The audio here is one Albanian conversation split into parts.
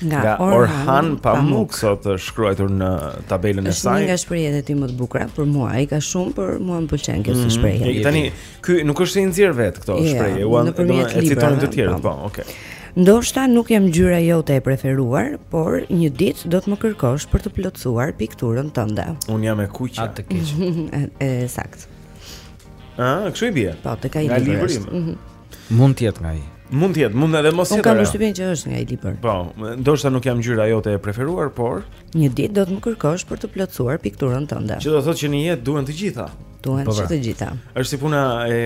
nga Orhan Pamuk sot është shkruar në tabelën e saj. Një nga shprehjet e tij më të bukura për mua, ai ka shumë për mua më pëlqen kjo si mhm. shprehje. Tani ky nuk është i nxjerr vet këto jo, shprehje, ua do të citojnë të tjerë, po, po okay. Ndoshta nuk jam ngjyra jote e preferuar, por një ditë do të më kërkosh për të plotësuar pikturën tënde. Un jam e kuqja. A të keq. E saktë. Ah, kshu i bie. Po, tek ai libri. Mhm. Mund të jetë nga ai. Mund të jetë, mund edhe mos jetë. Unë kam përshtypjen që është nga ai libër. Po, ndoshta nuk jam ngjyra jote e preferuar, por një ditë do të më kërkosh për të plotësuar pikturën tënde. Që do thotë që në jetë duhen të gjitha. Duhen po, pra. të gjitha. Është si puna e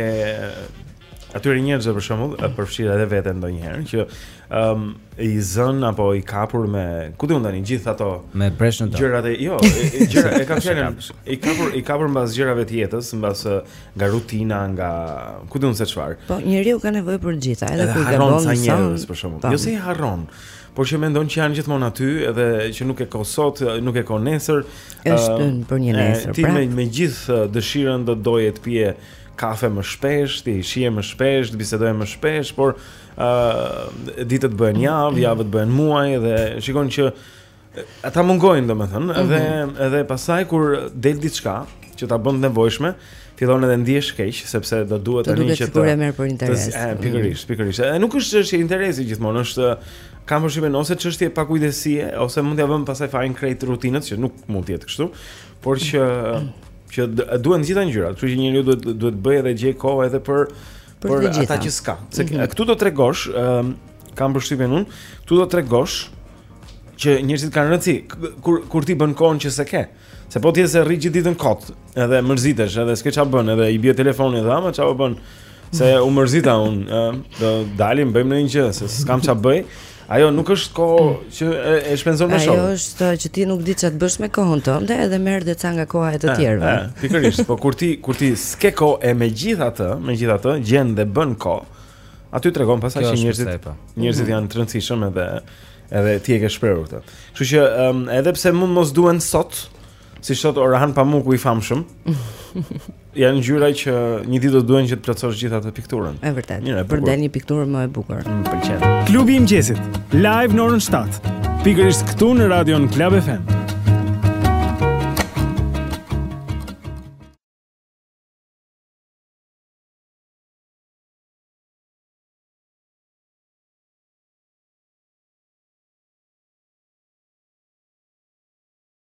atyre njerëzve për shembull, e përfshirë edhe veten ndonjëherë që Ëm i zënë apo i kapur me, ku diun tani, gjithë ato me presionet. Gjërat e jo, gjëra e ka fjalën. I kapur, i kapur mbas gjërave të jetës, mbas nga rutina, nga ku diun se çfarë. Po njeriu ka nevojë për gjitha, edhe kur gabon sa njerëz për shembull. Po. Jo se i harron, por që mendon që janë gjithmonë aty edhe që nuk e ka sot, nuk e ka nesër. Është për një nesër. pra. Ti me me gjithë dëshirën do doje të pije kafe më shpesh, t'i shihje më shpesh, të bisedoje më shpesh, por Ëh, ditët bëhen javë, javët bëhen muaj dhe shikon që ata mungojnë domethënë, mm -hmm. dhe edhe pastaj kur del diçka që ta bën të nevojshme, fillon edhe ndihesh keq sepse do duhet tani që të të sigurojë mirë për interes. Ëh, mhm. pikërisht, pikërisht. Ëh, nuk është çështje interesi gjithmonë, është kam përshtypjen ose çështje pakujdesie ose mund t'ia vëmë pastaj fajin krejt rutinës që nuk mund të jetë kështu, por që që duhen gjitha ngjyrat, kështu që njeriu duhet duhet bëjë edhe gjejë kohë edhe për për ata që s'ka. Se mm -hmm. këtu do tregosh, ëm um, kam përshtypjen unë, këtu do tregosh që njerëzit kanë rëndësi kur kur t'i bën kohën që s'e ke. Se po ti e se rri gjithë ditën kot, edhe mërzitesh, edhe s'ke ça bën, edhe i bie telefonit dhe ama çfarë bën. Se u mërzita un, ë, do dalim, bëjmë ndonjë gjë, se s'kam ça bëj. Ajo nuk është kohë që e, e shpenzon me shokë. Ajo është uh, që ti nuk di ça t'bësh me kohën tënde edhe merr dhe ca nga koha e të eh, tjerëve. Eh, pikërisht, po kur ti kur ti s'ke kohë e megjithatë, megjithatë gjen dhe bën kohë. Aty tregon pasaj që njerëzit po. njerëzit mhm. janë të rëndësishëm edhe edhe ti e ke shprehur këtë. Kështu që um, edhe pse mund mos duhen sot, siç thotë Orhan Pamuku i famshëm. Janë ngjyra që një ditë do të duhen që të plotësosh gjithë atë pikturën. Është vërtet. Mirë, për dalë një pikturë më e bukur. Më pëlqen. Klubi i mëngjesit, live në orën 7. Pikërisht këtu në Radio Club FM.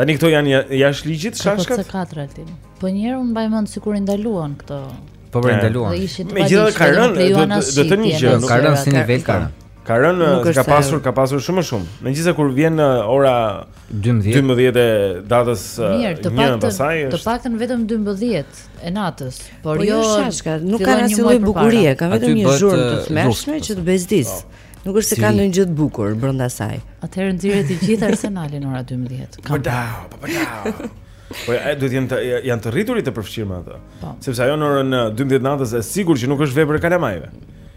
Tani këto janë jashtë ligjit shashkat? Po katër altin. Po një herë un mbaj mend sikur i ndaluan këto. Po po i ndaluan. Megjithatë ka rënë do të një gjë, ka rënë si nivel ka. Ka rënë, ka pasur, ka pasur shumë më shumë. Megjithëse kur vjen ora 12 12 e natës Mirë, pastaj është të paktën vetëm 12 e natës, por po jo shashka, nuk kanë asnjë lloj bukurie, ka vetëm një zhurmë të tmerrshme që të bezdis. Po. Nuk është se ka ndonjë gjë të bukur brenda saj. Atëherë nxjerrin të gjithë arsenalin ora 12. Po da, po po da. Po ai duhet janë të janë të rriturit të përfshirë me ato. Po. Sepse ajo në orën 12 natës është sigurt që nuk është vepër e kalamajve.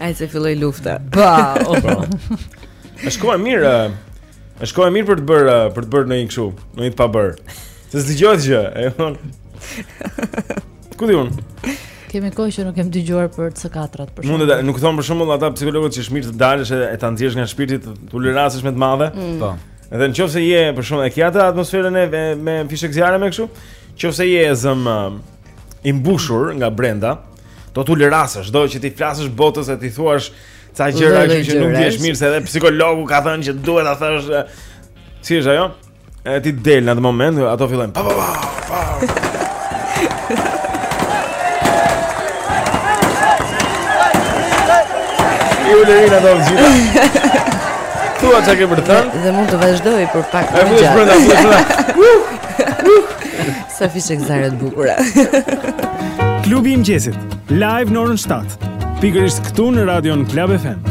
A thua se filloi lufta. Ba. Është kohë mirë. Është kohë mirë për të bërë për të bërë ndonjë kështu, ndonjë të pabër. Se s'dëgjohet gjë, e thon. Ku di unë? Kemi kohë që nuk kemi dëgjuar për C4-at për shembull. Nuk thonë për shembull ata psikologët që është mirë të dalësh e ta nxjerrësh nga shpirti të ulërasësh me të madhe. Mm. Po. Edhe nëse je për shembull e ke atë atmosferën e me fishekzjarre me kështu, nëse je e zëm i mbushur nga brenda, do të ulërasësh, do që t'i flasësh botës e t'i thuash ca gjëra që, që nuk ndihesh mirë se edhe psikologu ka thënë që duhet ta thuash. Si është ajo? E ti del në atë moment, ato fillojnë pa pa pa. pa. Ju le vina do gjithë. Thua çka ke për të thënë? Dhe mund të vazhdojë për pak më gjatë. Është brenda, është brenda. Sa fishekzjarre të bukura. Klubi i mëngjesit, live në orën 7. Pikërisht këtu në Radio Club FM.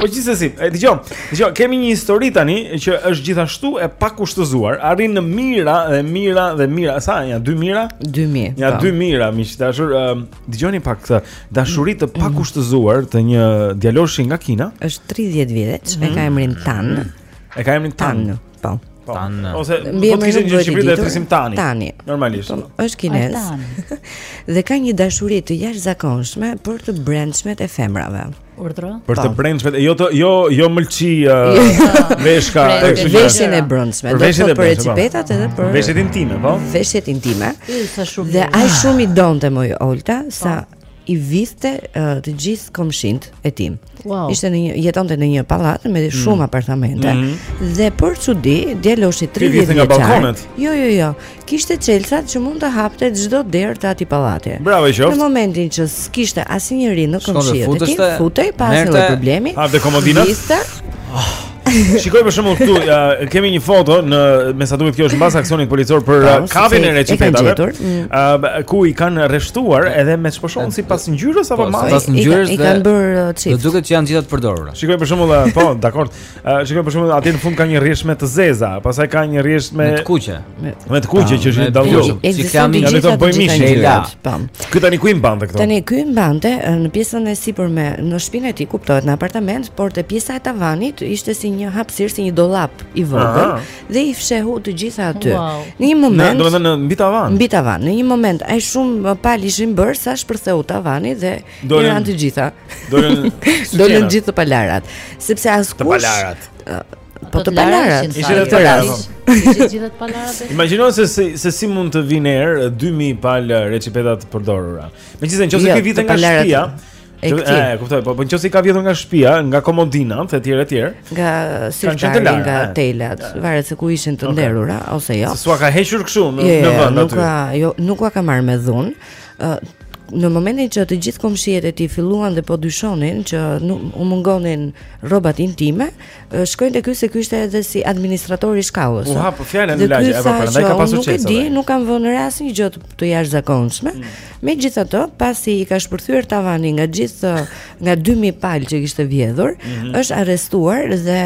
Po gjithsesi, dëgjo. Dëgjo, kemi një histori tani që është gjithashtu e pakushtëzuar. Arrin në mijëra dhe mijëra dhe mijëra. Sa janë? 2 mijëra? 2000. Ja 2 po. mijëra, miq të dashur. Dëgjoni pak këtë dashuri të pakushtëzuar të një djaloshi nga Kina. Është 30 vjeç, e ka emrin Tan. E ka emrin Tan. Po. po. Tan. Ose po të ishte një shqiptar t'i thoshim Tani. Tani. Normalisht. Po, është kinez. Dhe ka një dashuri të jashtëzakonshme për të brendshmet e femrave. Ëh. Urdhro. Për të brendshmet, jo të jo jo mëlçi veshka e kështu. Veshjen e brendshme, do të thotë për recipetat edhe për veshjet intime, po. Veshjet intime. Dhe ai shumë i donte moj Olta sa i vidhte të gjithë komshinjtë e tij. Wow. Ishte në një jetonte në një pallat me mm. shumë mm. apartamente mm -hmm. dhe për çudi djaloshi 30 vjeçar. Jo, jo, jo. kishte çelësat që mund të hapte çdo derë të atij pallati. Bravo i qoftë. Në momentin që s'kishte asnjeri nga komshinjtë e tij, futej pa asnjë problem. Hapte komodinat. Ah. Shikoj për shembull këtu, ja, kemi një foto në me sa duket kjo është mbas aksionit policor për uh, kapjen e recipetave. Ëh, mm. uh, ku i kanë arrestuar edhe me çfarë shoh unë sipas ngjyrës apo po, masës? Sipas ngjyrës i kanë bërë çift. Uh, do duket që janë gjithë të përdorura. Shikoj për shembull, uh, po, dakord. Uh, Shikoj për shembull aty në fund ka një rresht me të zeza, pastaj ka një rresht me të kuqe. Me të kuqe që është një dallgjosh. Si kami një të bëj mish në lat. Pam. Ky tani ku i mbante këto? Tani ky i mbante në pjesën e sipërme, në shpinë e tij kuptohet në apartament, por te pjesa e tavanit ishte si një hapësirë si një dollap i vogël dhe i fshehu të gjitha aty. Në një moment, domethënë në mbi tavan. Mbi tavan. Në një moment aq shumë palë ishin bërë sa shpërtheu tavani dhe Dhe i ranë të gjitha. Dolën dolën gjithë të palarat, sepse askush të palarat. Po të palarat. Ishte të palarat. Ishte gjithë të palarat. Imagjino se si se si mund të vijë erë 2000 palë recipeta të përdorura. Megjithëse nëse jo, ka vjedhur nga shtëpia, E këtij. E kuptoj, po, po në qoftë se i ka vjedhur nga shpia, nga komodinat, e tjere, e tjere. Nga sirtari, nga telat, varet se ku ishin të nderura, ose jo. Se s'ua ka hequr kshu në, jo, jo, në jo, vënd aty. Nuk, jo, nuk ka marrë me dhunë, në momentin që të gjithë komshijtë e tij filluan dhe po dyshonin që u mungonin rrobat intime, shkonin te ky se ky ishte edhe si administrator i shkallës. U hap fjala në lagje, e po prandaj ka pasur çelës. Nuk e di, nuk kam vënë re asnjë gjë të jashtëzakonshme. Mm. Megjithatë, pasi i ka shpërthyer tavani nga gjithë nga 2000 palë që kishte vjedhur, mm -hmm. është arrestuar dhe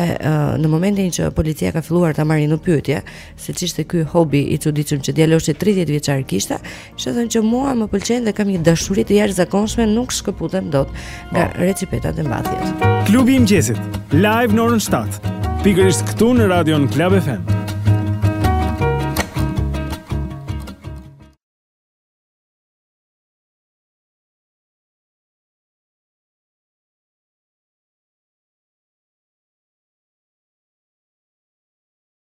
në momentin që policia ka filluar ta marri në pyetje, se ç'ishte ky hobi i çuditshëm që djaloshi 30 vjeçar kishte, kishte thënë që mua më pëlqen dhe kam një dashuri të jashtëzakonshme, nuk shkëputem dot nga oh. recipetat e mbathjet. Klubi i mëngjesit, live në orën 7. Pikërisht këtu në Radio Club FM.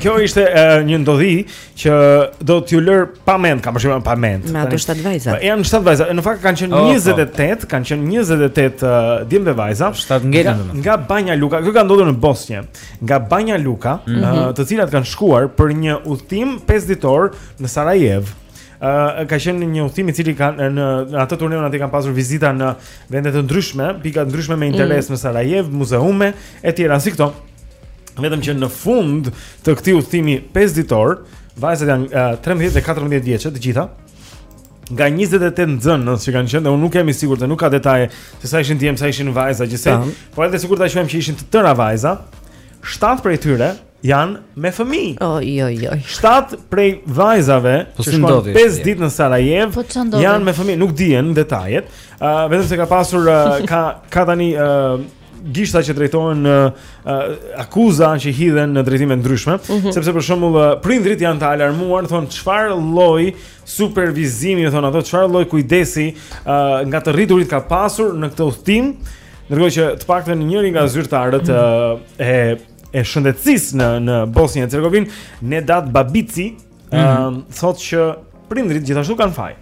Kjo ishte uh, një ndodhi që do t'ju lërë pa mend, kam përshtypjen pa mend. Me ato shtat vajza. Po, janë shtat vajza. Në fakt kanë qenë oh, 28, kanë qenë 28 uh, djem dhe vajza. Shtat ngelën domethënë. Nga Banja Luka, kjo ka ndodhur në Bosnjë. Nga Banja Luka, mm -hmm. uh, të cilat kanë shkuar për një udhëtim 5 ditor në Sarajevo. Uh, ka qenë një udhëtim i cili kanë në, në atë turneun aty kanë pasur vizita në vende të ndryshme, pika të ndryshme me interes mm. në Sarajevë, muzeume etj. si këto. Vetëm që në fund të këtij udhëtimi 5 ditor, vajzat janë uh, 13 dhe 14 vjeçe të gjitha. Nga 28 nxënës që kanë qenë, unë nuk jam i sigurt, nuk ka detaje se sa ishin djem, sa ishin vajza gjithsej, por edhe sikur ta quajmë që ishin të tëra vajza, 7 prej tyre janë me fëmijë. Oj oj oj. 7 prej vajzave po që shkuan 5 ditë në Sarajevë po janë me fëmijë, nuk dihen detajet. Ë uh, vetëm se ka pasur uh, ka ka tani ë uh, gishta që drejtohen në uh, akuza që hidhen në drejtime të ndryshme, mm -hmm. sepse për shembull uh, prindrit janë të alarmuar, thonë çfarë lloj supervizimi, thonë ato çfarë lloj kujdesi uh, nga të rriturit ka pasur në këtë udhtim, ndërkohë që të paktën njëri nga zyrtarët mm -hmm. uh, e e shëndetësisë në në Bosnjë e Hercegovinë, Nenad Babiçi, ëh, mm -hmm. thotë që prindërit gjithashtu kanë faj.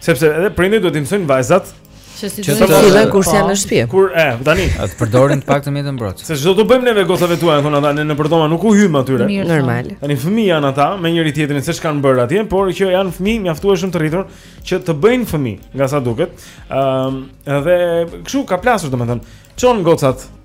Sepse edhe prindërit duhet të mësojnë vajzat Që si duhet të sillen kur s'janë në shtëpi. Kur e, tani. A të përdorin të paktën mjete mbrojtëse. Se ç'do t'u bëjmë neve gocave tuaja, thonë ata, ne në për dhoma nuk u hyjmë atyre. Normal. Tani fëmijë janë ata, me njëri tjetrin se ç'kanë bërë atje, por që janë fëmijë mjaftueshëm të rritur që të bëjnë fëmijë, nga sa duket. Ëm, um, edhe kështu ka plasur domethënë. Çon gocat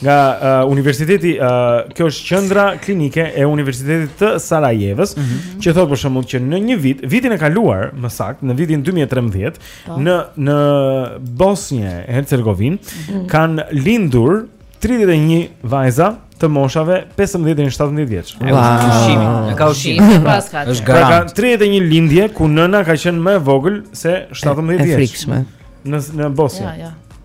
nga uh, universiteti uh, kjo është qendra klinike e universitetit të Sarajevës mm -hmm. që thotë për shembull që në një vit vitin e kaluar më saktë në vitin 2013 po. në në Bosnje Hercegovinë mm -hmm. kanë lindur 31 vajza të moshave 15 deri në 17 vjeç. Wow. Ushqimi, e ka ushqimi. Pra ka. Është pra garant. Ka 31 lindje ku nëna ka qenë më e vogël se 17 vjeç. Është frikshme. Në në Bosnje. Ja, ja.